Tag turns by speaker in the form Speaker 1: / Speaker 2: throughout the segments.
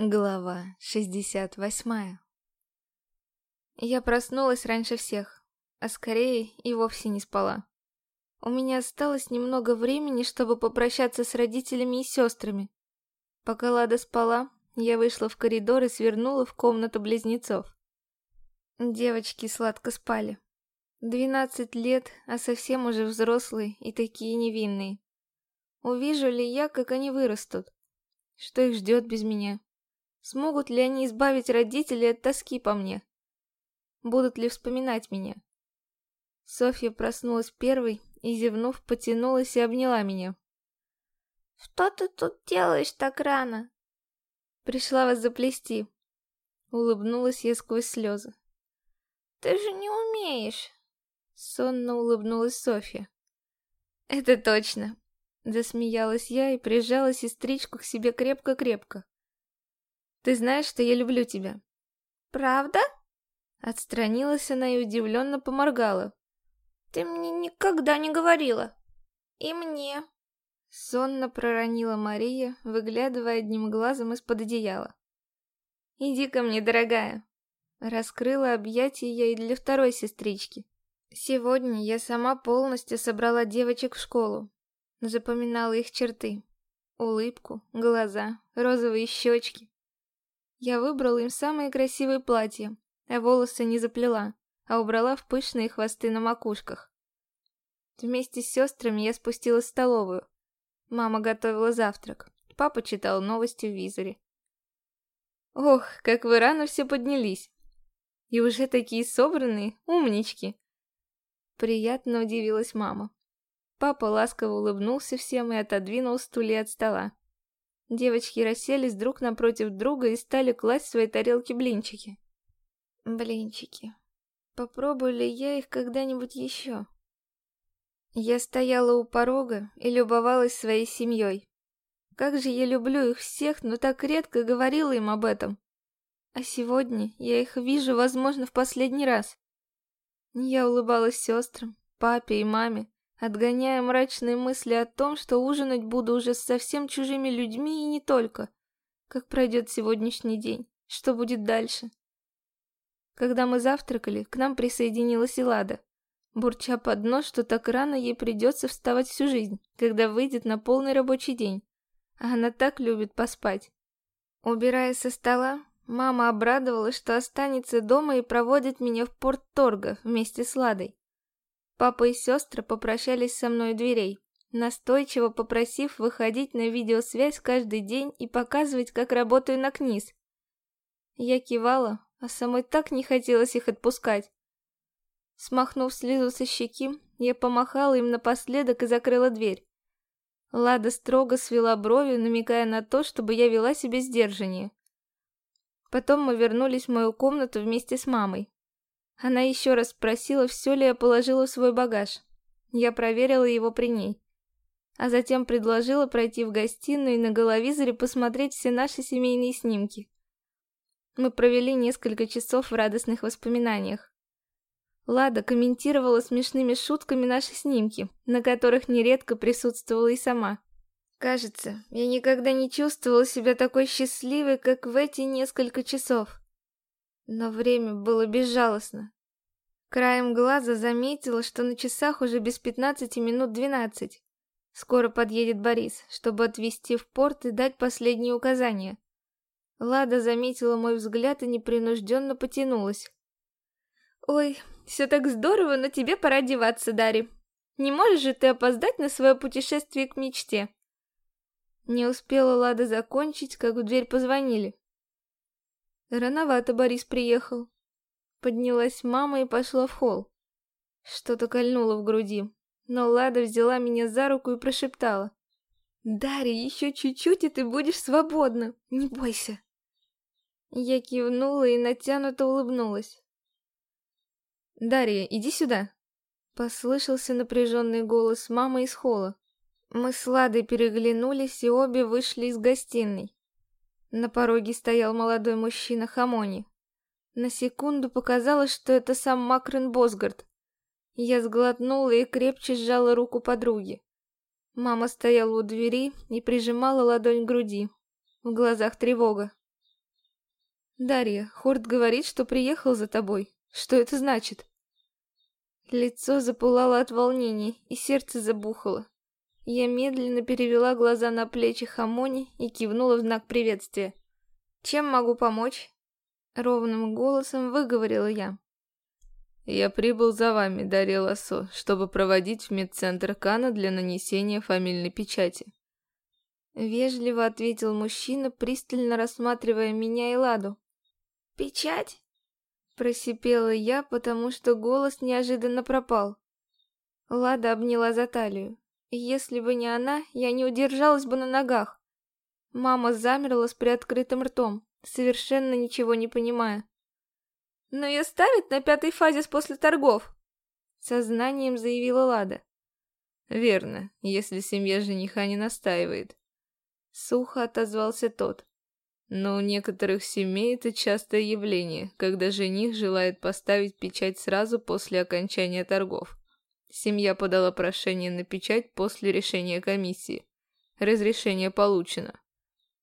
Speaker 1: Глава 68 Я проснулась раньше всех, а скорее и вовсе не спала. У меня осталось немного времени, чтобы попрощаться с родителями и сестрами. Пока Лада спала, я вышла в коридор и свернула в комнату близнецов. Девочки сладко спали. Двенадцать лет, а совсем уже взрослые и такие невинные. Увижу ли я, как они вырастут? Что их ждет без меня? Смогут ли они избавить родителей от тоски по мне? Будут ли вспоминать меня? Софья проснулась первой и, зевнув, потянулась и обняла меня.
Speaker 2: «Что ты тут делаешь так рано?»
Speaker 1: «Пришла вас заплести», — улыбнулась я сквозь слезы.
Speaker 2: «Ты же не умеешь!»
Speaker 1: Сонно улыбнулась Софья. «Это точно!» Засмеялась я и прижала сестричку к себе крепко-крепко. Ты знаешь, что я люблю тебя».
Speaker 2: «Правда?»
Speaker 1: Отстранилась она и удивленно поморгала.
Speaker 2: «Ты мне никогда не говорила. И мне».
Speaker 1: Сонно проронила Мария, выглядывая одним глазом из-под одеяла. «Иди ко мне, дорогая». Раскрыла объятия я и для второй сестрички. Сегодня я сама полностью собрала девочек в школу. Запоминала их черты. Улыбку, глаза, розовые щечки. Я выбрала им самые красивые платья, а волосы не заплела, а убрала в пышные хвосты на макушках. Вместе с сестрами я спустилась в столовую. Мама готовила завтрак, папа читал новости в визоре. Ох, как вы рано все поднялись. И уже такие собранные, умнички. Приятно удивилась мама. Папа ласково улыбнулся всем и отодвинул стулья от стола. Девочки расселись друг напротив друга и стали класть в свои тарелки блинчики. Блинчики. Попробую ли я их когда-нибудь еще? Я стояла у порога и любовалась своей семьей. Как же я люблю их всех, но так редко говорила им об этом. А сегодня я их вижу, возможно, в последний раз. Я улыбалась сестрам, папе и маме, отгоняя мрачные мысли о том, что ужинать буду уже с совсем чужими людьми и не только. Как пройдет сегодняшний день? Что будет дальше? Когда мы завтракали, к нам присоединилась Илада, бурча под нос, что так рано ей придется вставать всю жизнь, когда выйдет на полный рабочий день. А она так любит поспать. Убирая со стола, мама обрадовалась, что останется дома и проводит меня в порт Торга вместе с Ладой. Папа и сестры попрощались со мной у дверей, настойчиво попросив выходить на видеосвязь каждый день и показывать, как работаю на КНИС. Я кивала, а самой так не хотелось их отпускать. Смахнув слезу со щеки, я помахала им напоследок и закрыла дверь. Лада строго свела брови, намекая на то, чтобы я вела себя сдержаннее. Потом мы вернулись в мою комнату вместе с мамой. Она еще раз спросила, все ли я положила в свой багаж. Я проверила его при ней. А затем предложила пройти в гостиную и на головизоре посмотреть все наши семейные снимки. Мы провели несколько часов в радостных воспоминаниях. Лада комментировала смешными шутками наши снимки, на которых нередко присутствовала и сама. Кажется, я никогда не чувствовала себя такой счастливой, как в эти несколько часов. Но время было безжалостно. Краем глаза заметила, что на часах уже без пятнадцати минут двенадцать. Скоро подъедет Борис, чтобы отвезти в порт и дать последние указания. Лада заметила мой взгляд и непринужденно потянулась. «Ой, все так здорово, но тебе пора одеваться, Дари. Не можешь же ты опоздать на свое путешествие к мечте?» Не успела Лада закончить, как в дверь позвонили. Рановато Борис приехал. Поднялась мама и пошла в холл. Что-то кольнуло в груди, но Лада взяла меня за руку и прошептала. «Дарья, еще чуть-чуть, и ты будешь свободна, не бойся!» Я кивнула и натянуто улыбнулась. «Дарья, иди сюда!» Послышался напряженный голос мамы из холла. Мы с Ладой переглянулись и обе вышли из гостиной. На пороге стоял молодой мужчина Хамони. На секунду показалось, что это сам Макрен Босгард. Я сглотнула и крепче сжала руку подруги. Мама стояла у двери и прижимала ладонь к груди. В глазах тревога. «Дарья, Хорт говорит, что приехал за тобой. Что это значит?» Лицо запылало от волнения, и сердце забухало. Я медленно перевела глаза на плечи Хамони и кивнула в знак приветствия. «Чем могу помочь?» Ровным голосом выговорила я.
Speaker 3: «Я прибыл за вами, Дарья Лассо, чтобы проводить в медцентр Кана для нанесения фамильной печати».
Speaker 1: Вежливо ответил мужчина, пристально рассматривая меня и Ладу.
Speaker 2: «Печать?»
Speaker 1: Просипела я, потому что голос неожиданно пропал. Лада обняла за талию. Если бы не она, я не удержалась бы на ногах. Мама замерла с приоткрытым ртом, совершенно ничего не понимая. «Но ее ставят на пятой фазе после торгов!» Сознанием заявила Лада.
Speaker 3: «Верно, если семья жениха не настаивает».
Speaker 1: Сухо отозвался тот.
Speaker 3: Но у некоторых семей это частое явление, когда жених желает поставить печать сразу после окончания торгов. Семья подала прошение на печать после решения комиссии. Разрешение получено.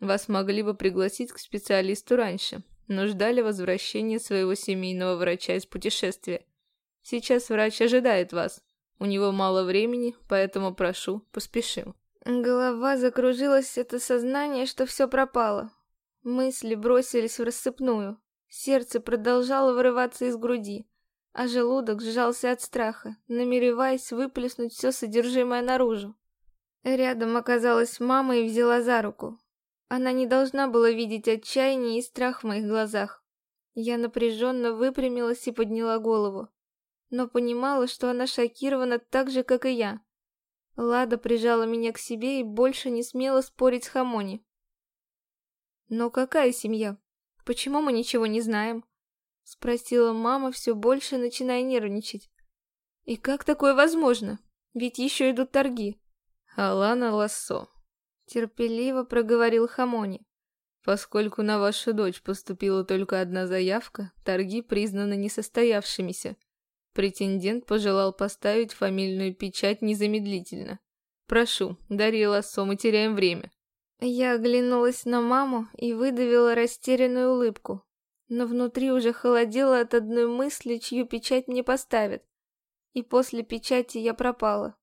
Speaker 3: Вас могли бы пригласить к специалисту раньше, но ждали возвращения своего семейного врача из путешествия. Сейчас врач ожидает вас. У него мало времени, поэтому прошу, поспешим.
Speaker 1: Голова закружилась от осознания, что все пропало. Мысли бросились в рассыпную. Сердце продолжало вырываться из груди, а желудок сжался от страха, намереваясь выплеснуть все содержимое наружу. Рядом оказалась мама и взяла за руку. Она не должна была видеть отчаяние и страх в моих глазах. Я напряженно выпрямилась и подняла голову, но понимала, что она шокирована так же, как и я. Лада прижала меня к себе и больше не смела спорить с Хамони. «Но какая семья? Почему мы ничего не знаем?» Спросила мама, все больше начиная нервничать. «И как такое возможно? Ведь еще идут торги».
Speaker 3: «Алана Лассо», — терпеливо проговорил Хамони. «Поскольку на вашу дочь поступила только одна заявка, торги признаны несостоявшимися. Претендент пожелал поставить фамильную печать незамедлительно. Прошу, Дарья Лассо, мы теряем время».
Speaker 1: Я оглянулась на маму и выдавила растерянную улыбку, но внутри уже холодело от одной мысли, чью печать мне поставят. И после печати я пропала.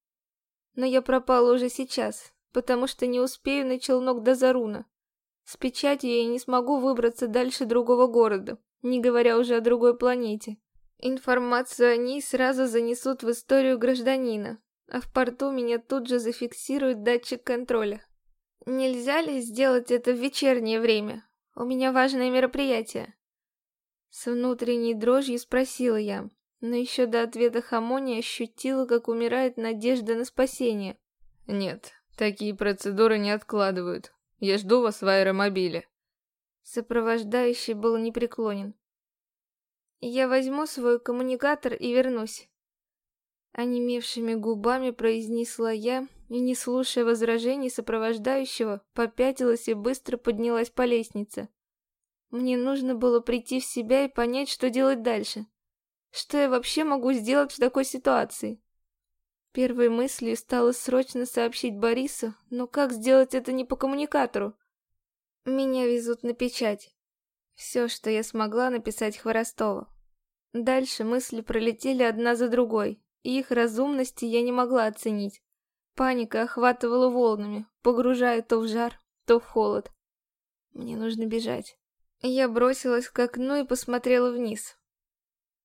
Speaker 1: Но я пропала уже сейчас, потому что не успею на челнок до Заруна. С печатью я не смогу выбраться дальше другого города, не говоря уже о другой планете. Информацию о ней сразу занесут в историю гражданина, а в порту меня тут же зафиксирует датчик контроля. Нельзя ли сделать это в вечернее время? У меня важное мероприятие. С внутренней дрожью спросила я, но еще до ответа Хамони ощутила, как умирает надежда на спасение.
Speaker 3: Нет, такие процедуры не откладывают. Я жду вас в аэромобиле.
Speaker 1: Сопровождающий был непреклонен. Я возьму свой коммуникатор и вернусь. Онемевшими губами произнесла я и, не слушая возражений сопровождающего, попятилась и быстро поднялась по лестнице. Мне нужно было прийти в себя и понять, что делать дальше. Что я вообще могу сделать в такой ситуации? Первой мыслью стало срочно сообщить Борису, но как сделать это не по коммуникатору? Меня везут на печать. Все, что я смогла написать Хворостова. Дальше мысли пролетели одна за другой, и их разумности я не могла оценить. Паника охватывала волнами, погружая то в жар, то в холод. Мне нужно бежать. Я бросилась к окну и посмотрела вниз.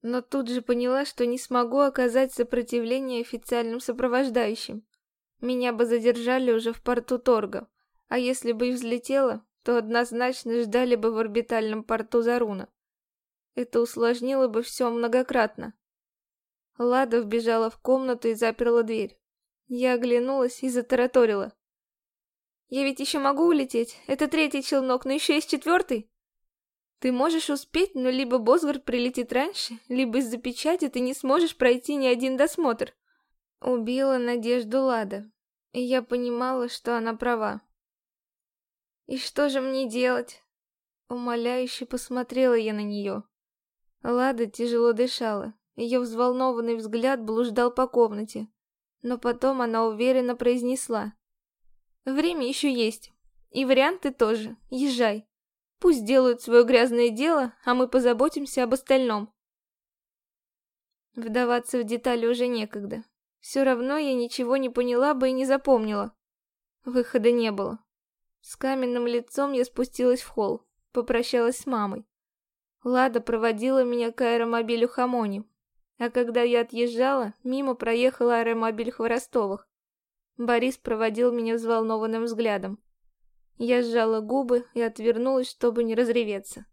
Speaker 1: Но тут же поняла, что не смогу оказать сопротивление официальным сопровождающим. Меня бы задержали уже в порту торга, а если бы и взлетела, то однозначно ждали бы в орбитальном порту Заруна. Это усложнило бы все многократно. Лада вбежала в комнату и заперла дверь. Я оглянулась и затараторила. «Я ведь еще могу улететь? Это третий челнок, но еще есть четвертый?» «Ты можешь успеть, но либо Босгард прилетит раньше, либо из-за печати ты не сможешь пройти ни один досмотр». Убила надежду Лада, и я понимала, что она права. «И что же мне делать?» Умоляюще посмотрела я на нее. Лада тяжело дышала, ее взволнованный взгляд блуждал по комнате. Но потом она уверенно произнесла. «Время еще есть. И варианты тоже. Езжай. Пусть делают свое грязное дело, а мы позаботимся об остальном. Вдаваться в детали уже некогда. Все равно я ничего не поняла бы и не запомнила. Выхода не было. С каменным лицом я спустилась в холл, попрощалась с мамой. Лада проводила меня к аэромобилю Хамони, а когда я отъезжала, мимо проехал аэромобиль Хворостовых. Борис проводил меня взволнованным взглядом. Я сжала губы и отвернулась, чтобы не разреветься.